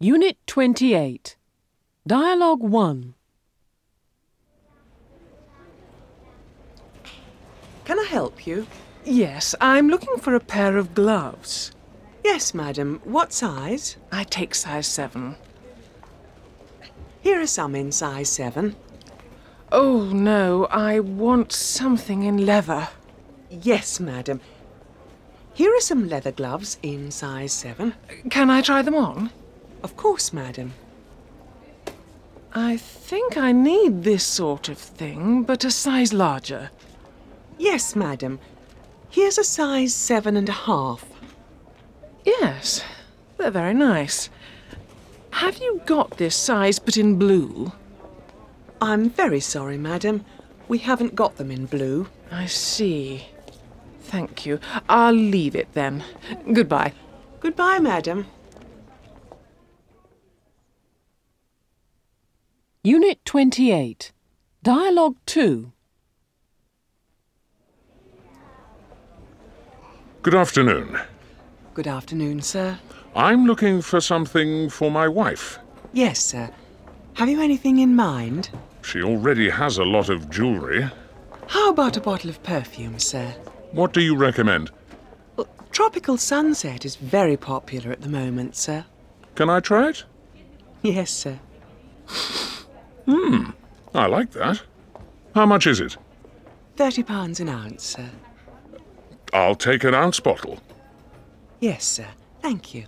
Unit 28. Dialogue 1. Can I help you? Yes, I'm looking for a pair of gloves. Yes, madam. What size? I take size 7. Here are some in size 7. Oh, no, I want something in leather. Yes, madam. Here are some leather gloves in size 7. Can I try them on? Of course, madam. I think I need this sort of thing, but a size larger. Yes, madam. Here's a size seven and a half. Yes, they're very nice. Have you got this size but in blue? I'm very sorry, madam. We haven't got them in blue. I see. Thank you. I'll leave it then. Goodbye. Goodbye, madam. Unit 28. Dialogue 2. Good afternoon. Good afternoon, sir. I'm looking for something for my wife. Yes, sir. Have you anything in mind? She already has a lot of jewellery. How about a bottle of perfume, sir? What do you recommend? Well, Tropical Sunset is very popular at the moment, sir. Can I try it? Yes, sir. Hmm, I like that. How much is it? Thirty pounds an ounce, sir. I'll take an ounce bottle. Yes, sir. Thank you.